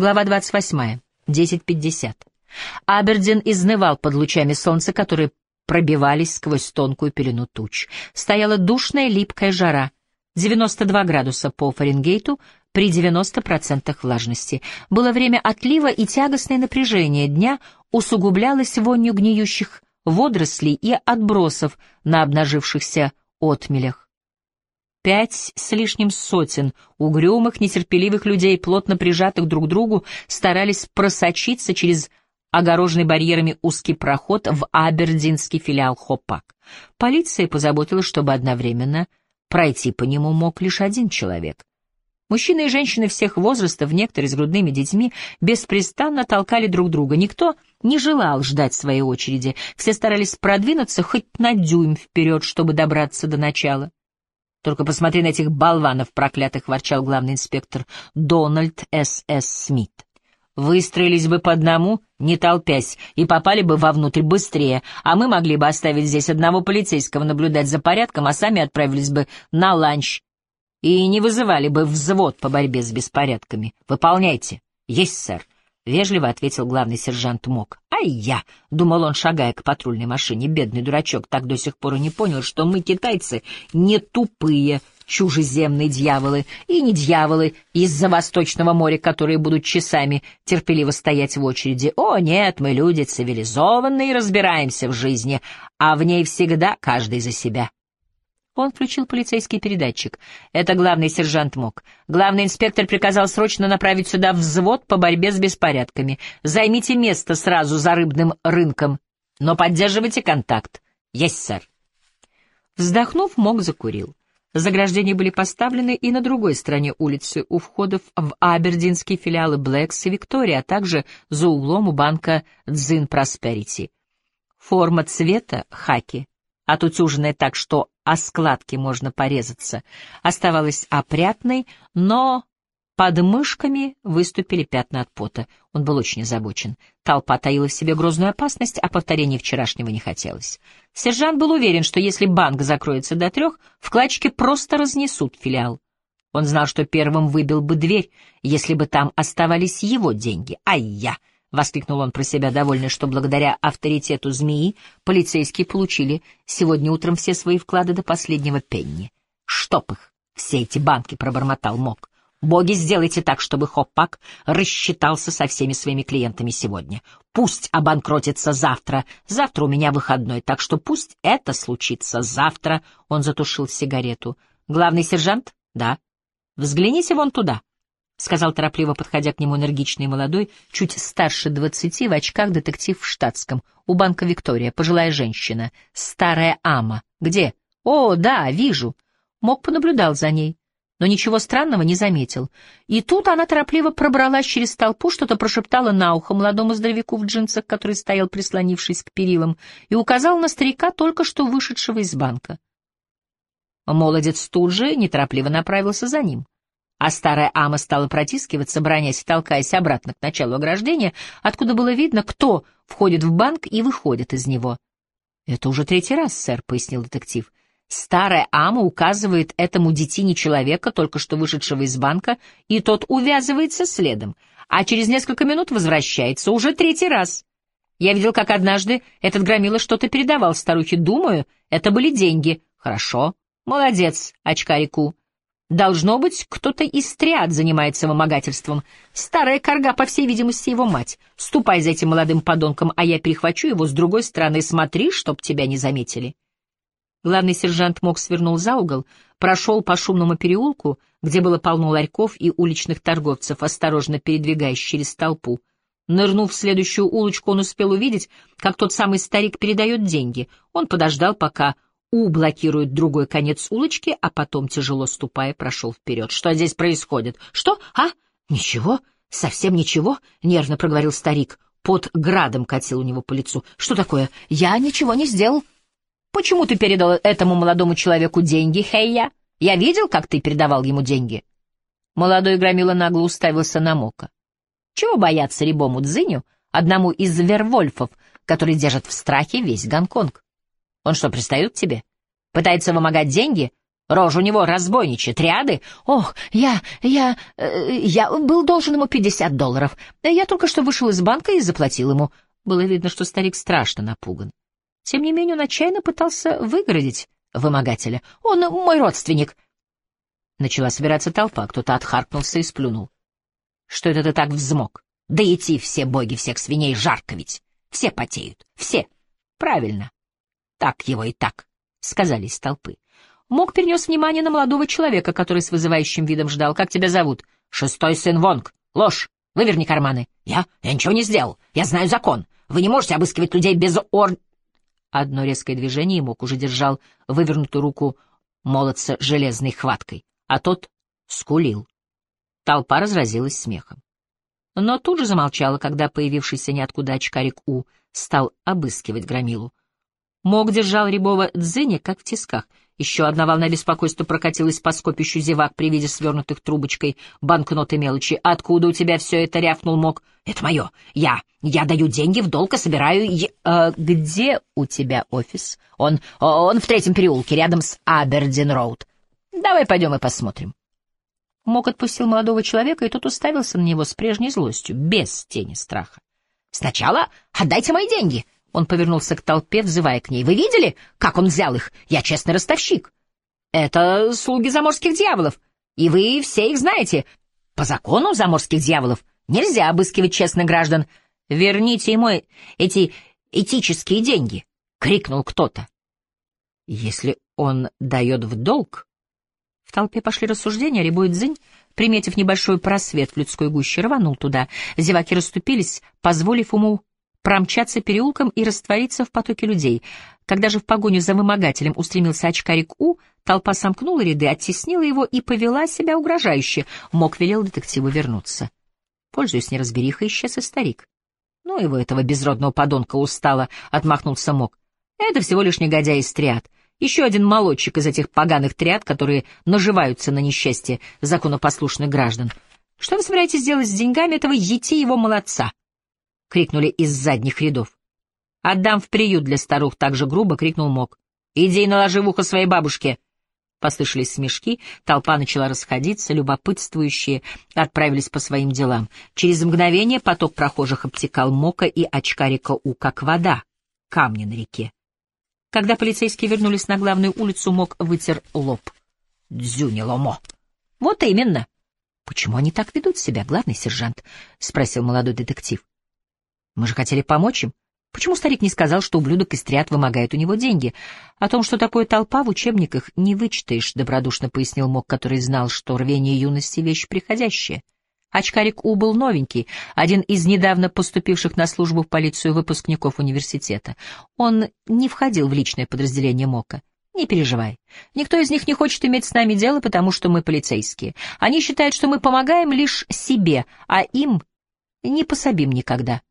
Глава 28. 10.50. Абердин изнывал под лучами солнца, которые пробивались сквозь тонкую пелену туч. Стояла душная липкая жара. 92 градуса по Фаренгейту при 90% влажности. Было время отлива, и тягостное напряжение дня усугублялось вонью гниющих водорослей и отбросов на обнажившихся отмелях. Пять с лишним сотен угрюмых, нетерпеливых людей, плотно прижатых друг к другу, старались просочиться через огороженный барьерами узкий проход в абердинский филиал Хопак. Полиция позаботилась, чтобы одновременно пройти по нему мог лишь один человек. Мужчины и женщины всех возрастов, некоторые с грудными детьми, беспрестанно толкали друг друга. Никто не желал ждать своей очереди. Все старались продвинуться хоть на дюйм вперед, чтобы добраться до начала. «Только посмотри на этих болванов проклятых», — ворчал главный инспектор Дональд С. С. Смит. «Выстроились бы по одному, не толпясь, и попали бы вовнутрь быстрее, а мы могли бы оставить здесь одного полицейского наблюдать за порядком, а сами отправились бы на ланч и не вызывали бы взвод по борьбе с беспорядками. Выполняйте». «Есть, сэр», — вежливо ответил главный сержант Мок. «Ай я!» — думал он, шагая к патрульной машине. Бедный дурачок так до сих пор и не понял, что мы, китайцы, не тупые, чужеземные дьяволы, и не дьяволы из-за Восточного моря, которые будут часами терпеливо стоять в очереди. О, нет, мы люди цивилизованные и разбираемся в жизни, а в ней всегда каждый за себя. Он включил полицейский передатчик. Это главный сержант Мок. Главный инспектор приказал срочно направить сюда взвод по борьбе с беспорядками. Займите место сразу за рыбным рынком, но поддерживайте контакт. Есть, сэр. Вздохнув, Мок закурил. Заграждения были поставлены и на другой стороне улицы, у входов в абердинские филиалы Блэкс и Виктория, а также за углом у банка Дзин Просперити. Форма цвета — хаки, отутюженная так, что о складке можно порезаться, оставалась опрятной, но под мышками выступили пятна от пота. Он был очень озабочен. Толпа таила в себе грозную опасность, а повторения вчерашнего не хотелось. Сержант был уверен, что если банк закроется до трех, вкладчики просто разнесут филиал. Он знал, что первым выбил бы дверь, если бы там оставались его деньги. Ай-я! — воскликнул он про себя, довольный, что благодаря авторитету змеи полицейские получили сегодня утром все свои вклады до последнего пенни. «Чтоб их, все эти банки!» — пробормотал Мок. «Боги, сделайте так, чтобы Хоппак рассчитался со всеми своими клиентами сегодня. Пусть обанкротится завтра. Завтра у меня выходной, так что пусть это случится завтра». Он затушил сигарету. «Главный сержант?» «Да». «Взгляните вон туда». — сказал торопливо, подходя к нему энергичный молодой, чуть старше двадцати, в очках детектив в штатском, у банка Виктория, пожилая женщина, старая ама. «Где?» «О, да, вижу». Мог понаблюдал за ней, но ничего странного не заметил. И тут она торопливо пробралась через толпу, что-то прошептала на ухо молодому здоровяку в джинсах, который стоял, прислонившись к перилам, и указал на старика, только что вышедшего из банка. Молодец тут же неторопливо направился за ним а старая ама стала протискиваться, бронясь и толкаясь обратно к началу ограждения, откуда было видно, кто входит в банк и выходит из него. — Это уже третий раз, сэр, — пояснил детектив. Старая ама указывает этому детине человека, только что вышедшего из банка, и тот увязывается следом, а через несколько минут возвращается уже третий раз. Я видел, как однажды этот громила что-то передавал старухе. Думаю, это были деньги. Хорошо. Молодец, очкарику. Должно быть, кто-то из триад занимается вымогательством. Старая корга, по всей видимости, его мать. Ступай за этим молодым подонком, а я перехвачу его с другой стороны. Смотри, чтоб тебя не заметили. Главный сержант Мок свернул за угол, прошел по шумному переулку, где было полно ларьков и уличных торговцев, осторожно передвигаясь через толпу. Нырнув в следующую улочку, он успел увидеть, как тот самый старик передает деньги. Он подождал, пока у блокирует другой конец улочки, а потом, тяжело ступая, прошел вперед. «Что здесь происходит?» «Что? А? Ничего? Совсем ничего?» — нервно проговорил старик. Под градом катил у него по лицу. «Что такое? Я ничего не сделал». «Почему ты передал этому молодому человеку деньги, Хейя? Я видел, как ты передавал ему деньги». Молодой громила нагло уставился на Мока. «Чего бояться рябому Дзиню, одному из вервольфов, который держит в страхе весь Гонконг?» Он что, пристает к тебе? Пытается вымогать деньги? Рожа у него разбойничья, триады. Ох, я, я, э, я был должен ему пятьдесят долларов. Я только что вышел из банка и заплатил ему. Было видно, что старик страшно напуган. Тем не менее он отчаянно пытался выгородить вымогателя. «Он мой родственник!» Начала собираться толпа, кто-то отхаркнулся и сплюнул. «Что это ты так взмок? Да идти все боги всех свиней, жарко ведь! Все потеют, все! Правильно! Так его и так!» — сказали из толпы. Мог перенес внимание на молодого человека, который с вызывающим видом ждал. «Как тебя зовут?» «Шестой сын Вонг. Ложь. Выверни карманы». «Я? Я ничего не сделал. Я знаю закон. Вы не можете обыскивать людей без ор...» Одно резкое движение, и Мок уже держал вывернутую руку молодца железной хваткой, а тот скулил. Толпа разразилась смехом. Но тут же замолчала, когда появившийся ниоткуда очкарик У стал обыскивать громилу. Мог держал Рябова Дзыня, как в тисках. Еще одна волна беспокойства прокатилась по скопищу зевак при виде свернутых трубочкой банкноты мелочи. «Откуда у тебя все это?» — рявкнул Мог. «Это мое. Я. Я даю деньги в долг и собираю... Я... А где у тебя офис?» «Он... он в третьем переулке, рядом с Абердин-Роуд. Давай пойдем и посмотрим». Мог отпустил молодого человека, и тот уставился на него с прежней злостью, без тени страха. «Сначала отдайте мои деньги!» Он повернулся к толпе, взывая к ней. «Вы видели, как он взял их? Я честный ростовщик. Это слуги заморских дьяволов, и вы все их знаете. По закону заморских дьяволов нельзя обыскивать честных граждан. Верните ему эти этические деньги!» — крикнул кто-то. «Если он дает в долг...» В толпе пошли рассуждения, Рябой Дзынь, приметив небольшой просвет в людской гуще, рванул туда. Зеваки расступились, позволив ему промчаться переулком и раствориться в потоке людей. Когда же в погоню за вымогателем устремился очкарик У, толпа сомкнула ряды, оттеснила его и повела себя угрожающе. Мог велел детективу вернуться. Пользуясь неразберихой, исчез и старик. Ну его, этого безродного подонка, устало, отмахнулся Мог. Это всего лишь негодяй из триад. Еще один молодчик из этих поганых триад, которые наживаются на несчастье законопослушных граждан. Что вы собираетесь делать с деньгами этого его молодца? — крикнули из задних рядов. «Отдам в приют для старух», — так же грубо крикнул Мок. «Иди и наложи в ухо своей бабушке». Послышались смешки, толпа начала расходиться, любопытствующие отправились по своим делам. Через мгновение поток прохожих обтекал Мока и очкарика У, как вода, камни на реке. Когда полицейские вернулись на главную улицу, Мок вытер лоб. «Дзюниломо!» «Вот именно!» «Почему они так ведут себя, главный сержант?» — спросил молодой детектив. Мы же хотели помочь им. Почему старик не сказал, что ублюдок триад вымогает у него деньги? О том, что такое толпа, в учебниках не вычитаешь, — добродушно пояснил Мок, который знал, что рвение юности — вещь приходящая. Очкарик У был новенький, один из недавно поступивших на службу в полицию выпускников университета. Он не входил в личное подразделение Мока. Не переживай. Никто из них не хочет иметь с нами дело, потому что мы полицейские. Они считают, что мы помогаем лишь себе, а им не пособим никогда.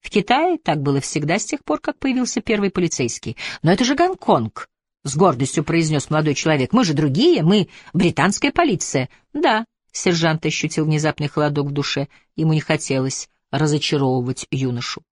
В Китае так было всегда с тех пор, как появился первый полицейский. Но это же Гонконг, — с гордостью произнес молодой человек. Мы же другие, мы британская полиция. Да, сержант ощутил внезапный холодок в душе. Ему не хотелось разочаровывать юношу.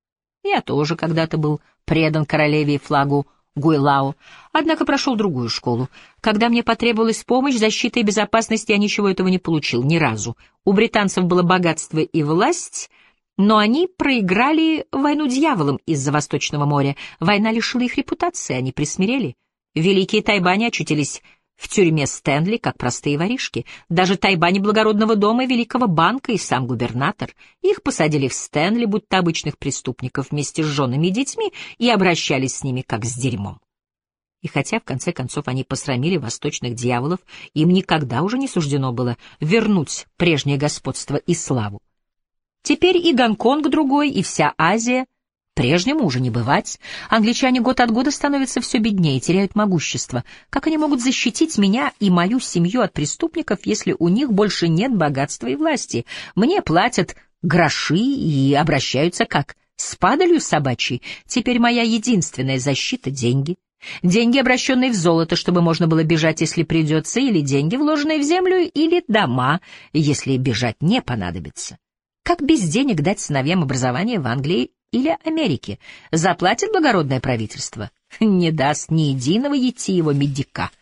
Я тоже когда-то был предан королеве и флагу Гуйлао, однако прошел другую школу. Когда мне потребовалась помощь, защита и безопасность, я ничего этого не получил, ни разу. У британцев было богатство и власть — но они проиграли войну дьяволом из-за Восточного моря. Война лишила их репутации, они присмирели. Великие тайбани очутились в тюрьме Стэнли, как простые воришки. Даже тайбани благородного дома, Великого банка и сам губернатор. Их посадили в Стэнли, будто обычных преступников, вместе с женами и детьми, и обращались с ними как с дерьмом. И хотя, в конце концов, они посрамили восточных дьяволов, им никогда уже не суждено было вернуть прежнее господство и славу. Теперь и Гонконг другой, и вся Азия. Прежнему уже не бывать. Англичане год от года становятся все беднее, теряют могущество. Как они могут защитить меня и мою семью от преступников, если у них больше нет богатства и власти? Мне платят гроши и обращаются как с падалью собачьей. Теперь моя единственная защита — деньги. Деньги, обращенные в золото, чтобы можно было бежать, если придется, или деньги, вложенные в землю, или дома, если бежать не понадобится. Как без денег дать сыновьям образование в Англии или Америке? Заплатит благородное правительство? Не даст ни единого его медика.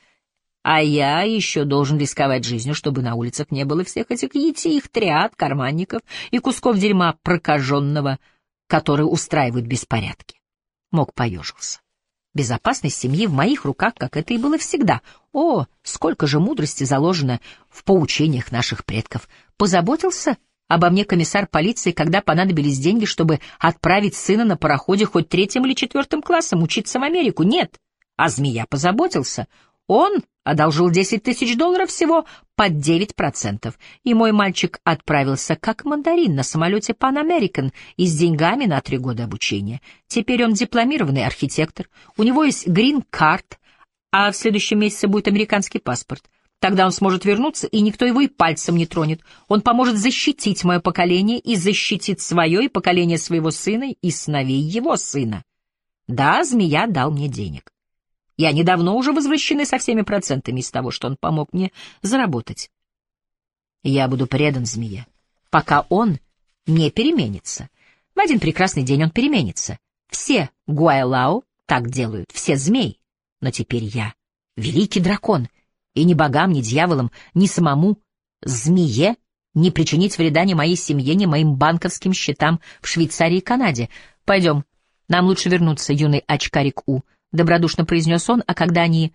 А я еще должен рисковать жизнью, чтобы на улицах не было всех этих етих, триад, карманников и кусков дерьма прокаженного, которые устраивают беспорядки. Мог поежился. Безопасность семьи в моих руках, как это и было всегда. О, сколько же мудрости заложено в поучениях наших предков. Позаботился обо мне комиссар полиции, когда понадобились деньги, чтобы отправить сына на пароходе хоть третьим или четвертым классом учиться в Америку? Нет. А змея позаботился. Он одолжил 10 тысяч долларов всего под 9%, и мой мальчик отправился как мандарин на самолете Pan American и с деньгами на три года обучения. Теперь он дипломированный архитектор, у него есть грин-карт, а в следующем месяце будет американский паспорт. Тогда он сможет вернуться, и никто его и пальцем не тронет. Он поможет защитить мое поколение и защитит свое и поколение своего сына и сыновей его сына. Да, змея дал мне денег. Я недавно уже возвращены со всеми процентами из того, что он помог мне заработать. Я буду предан змее, пока он не переменится. В один прекрасный день он переменится. Все Гуайлао так делают, все змей. Но теперь я великий дракон, и ни богам, ни дьяволам, ни самому змее не причинить вреда ни моей семье, ни моим банковским счетам в Швейцарии и Канаде. Пойдем, нам лучше вернуться, юный очкарик У добродушно произнес он, а когда они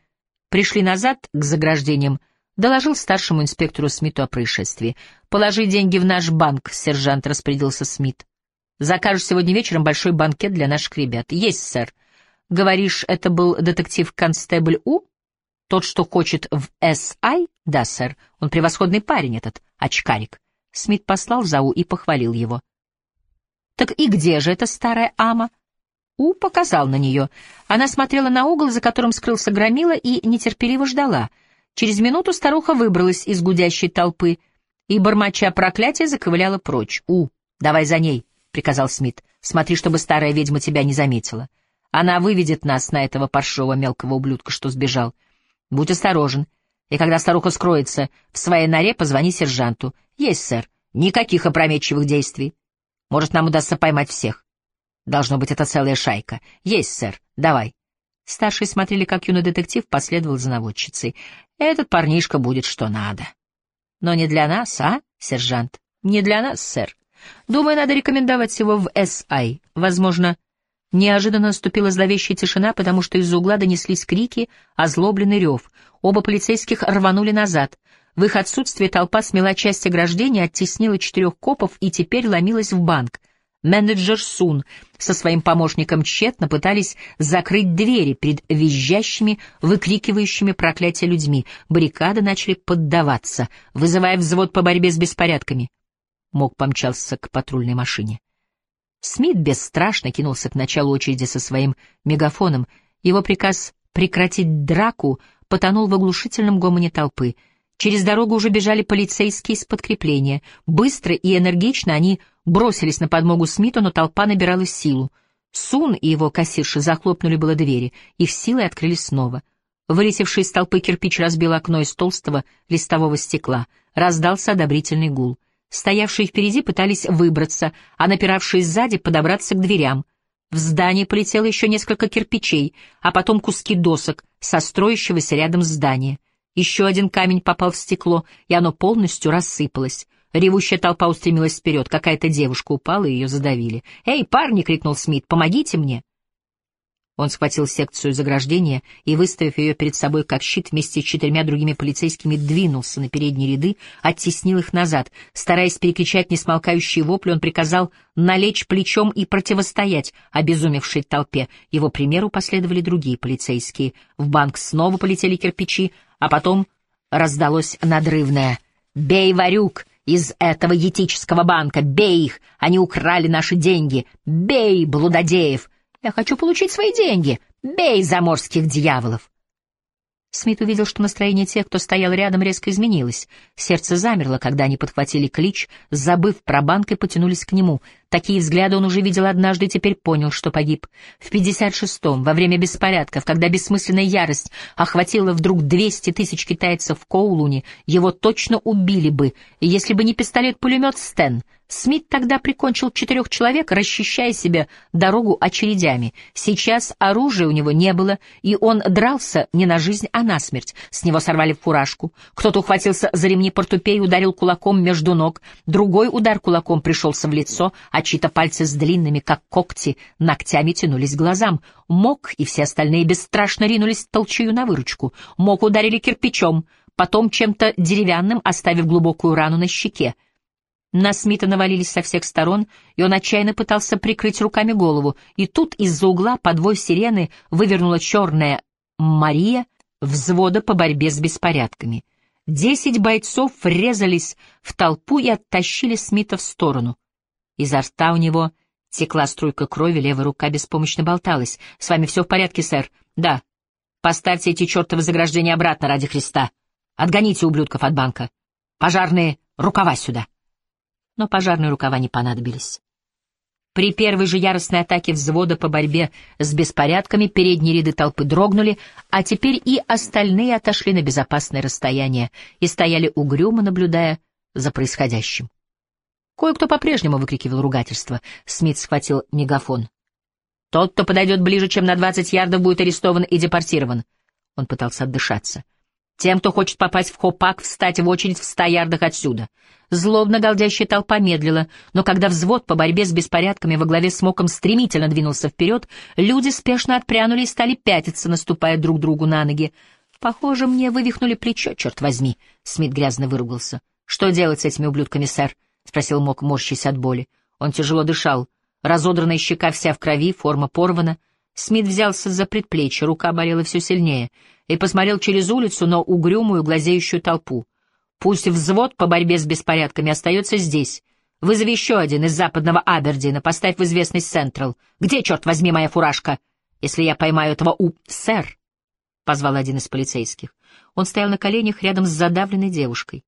пришли назад к заграждениям, доложил старшему инспектору Смиту о происшествии. «Положи деньги в наш банк», — сержант распорядился Смит. «Закажешь сегодня вечером большой банкет для наших ребят». «Есть, сэр». «Говоришь, это был детектив-констебль У?» «Тот, что хочет в С.I.?» «Да, сэр. Он превосходный парень, этот очкарик». Смит послал за У и похвалил его. «Так и где же эта старая ама?» У показал на нее. Она смотрела на угол, за которым скрылся громила, и нетерпеливо ждала. Через минуту старуха выбралась из гудящей толпы и, бормоча проклятие, заковыляла прочь. «У, давай за ней», — приказал Смит. «Смотри, чтобы старая ведьма тебя не заметила. Она выведет нас на этого паршивого мелкого ублюдка, что сбежал. Будь осторожен, и когда старуха скроется в своей норе, позвони сержанту. Есть, сэр. Никаких опрометчивых действий. Может, нам удастся поймать всех. Должно быть, это целая шайка. Есть, сэр. Давай. Старшие смотрели, как юный детектив последовал за наводчицей. Этот парнишка будет что надо. Но не для нас, а, сержант? Не для нас, сэр. Думаю, надо рекомендовать его в С.А.И. Возможно, неожиданно наступила зловещая тишина, потому что из-за угла донеслись крики, озлобленный рев. Оба полицейских рванули назад. В их отсутствие толпа смела часть ограждения, оттеснила четырех копов и теперь ломилась в банк. Менеджер Сун со своим помощником тщетно пытались закрыть двери перед визжащими, выкрикивающими проклятия людьми. Баррикады начали поддаваться, вызывая взвод по борьбе с беспорядками. Мог помчался к патрульной машине. Смит бесстрашно кинулся к началу очереди со своим мегафоном. Его приказ прекратить драку потонул в оглушительном гомоне толпы. Через дорогу уже бежали полицейские с подкрепления. Быстро и энергично они бросились на подмогу Смиту, но толпа набирала силу. Сун и его кассирши захлопнули было двери, их силой открылись снова. Вылетевший из толпы кирпич разбил окно из толстого листового стекла. Раздался одобрительный гул. Стоявшие впереди пытались выбраться, а напиравшие сзади подобраться к дверям. В здание полетело еще несколько кирпичей, а потом куски досок со строящегося рядом здания. Еще один камень попал в стекло, и оно полностью рассыпалось. Ревущая толпа устремилась вперед. Какая-то девушка упала, и ее задавили. «Эй, парни!» — крикнул Смит. «Помогите мне!» Он схватил секцию заграждения и, выставив ее перед собой как щит, вместе с четырьмя другими полицейскими двинулся на передние ряды, оттеснил их назад. Стараясь перекричать несмолкающие вопли, он приказал налечь плечом и противостоять обезумевшей толпе. Его примеру последовали другие полицейские. В банк снова полетели кирпичи, а потом раздалось надрывное «Бей, Варюк! из этого етического банка. Бей их! Они украли наши деньги! Бей, блудодеев! Я хочу получить свои деньги! Бей заморских дьяволов!» Смит увидел, что настроение тех, кто стоял рядом, резко изменилось. Сердце замерло, когда они подхватили клич, забыв про банк и потянулись к нему. Такие взгляды он уже видел однажды и теперь понял, что погиб. В 56-м, во время беспорядков, когда бессмысленная ярость охватила вдруг 200 тысяч китайцев в Коулуне, его точно убили бы, если бы не пистолет-пулемет Стен — Смит тогда прикончил четырех человек, расчищая себе дорогу очередями. Сейчас оружия у него не было, и он дрался не на жизнь, а на смерть. С него сорвали фуражку. Кто-то ухватился за ремни портупеи и ударил кулаком между ног. Другой удар кулаком пришелся в лицо, а чьи-то пальцы с длинными, как когти, ногтями тянулись к глазам. Мок и все остальные бесстрашно ринулись толчую на выручку. Мок ударили кирпичом, потом чем-то деревянным, оставив глубокую рану на щеке. На Смита навалились со всех сторон, и он отчаянно пытался прикрыть руками голову, и тут из-за угла подвой сирены вывернула черная Мария взвода по борьбе с беспорядками. Десять бойцов врезались в толпу и оттащили Смита в сторону. Изо рта у него текла струйка крови, левая рука беспомощно болталась. «С вами все в порядке, сэр?» «Да. Поставьте эти чертовы заграждения обратно ради Христа. Отгоните ублюдков от банка. Пожарные, рукава сюда!» но пожарные рукава не понадобились. При первой же яростной атаке взвода по борьбе с беспорядками передние ряды толпы дрогнули, а теперь и остальные отошли на безопасное расстояние и стояли угрюмо, наблюдая за происходящим. Кое-кто по-прежнему выкрикивал ругательство. Смит схватил мегафон. «Тот, кто подойдет ближе, чем на двадцать ярдов, будет арестован и депортирован». Он пытался отдышаться. Тем, кто хочет попасть в Хопак, встать в очередь в ста ярдах отсюда. Злобно галдящая толпа медлила, но когда взвод по борьбе с беспорядками во главе с Моком стремительно двинулся вперед, люди спешно отпрянули и стали пятиться, наступая друг другу на ноги. «Похоже, мне вывихнули плечо, черт возьми!» — Смит грязно выругался. «Что делать с этими ублюдками, сэр?» — спросил Мок, морщась от боли. Он тяжело дышал. Разодранная щека вся в крови, форма порвана. Смит взялся за предплечье, рука болела все сильнее — и посмотрел через улицу на угрюмую, глазеющую толпу. Пусть взвод по борьбе с беспорядками остается здесь. Вызови еще один из западного Абердина, поставь в известность Централ. Где, черт возьми, моя фуражка? Если я поймаю этого у... Сэр! — позвал один из полицейских. Он стоял на коленях рядом с задавленной девушкой.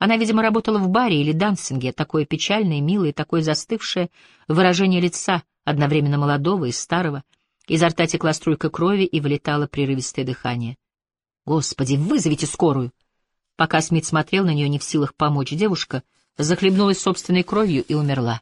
Она, видимо, работала в баре или дансинге, такое печальное, милое, такое застывшее выражение лица, одновременно молодого и старого — Изо рта текла струйка крови и вылетало прерывистое дыхание. «Господи, вызовите скорую!» Пока Смит смотрел на нее не в силах помочь, девушка захлебнулась собственной кровью и умерла.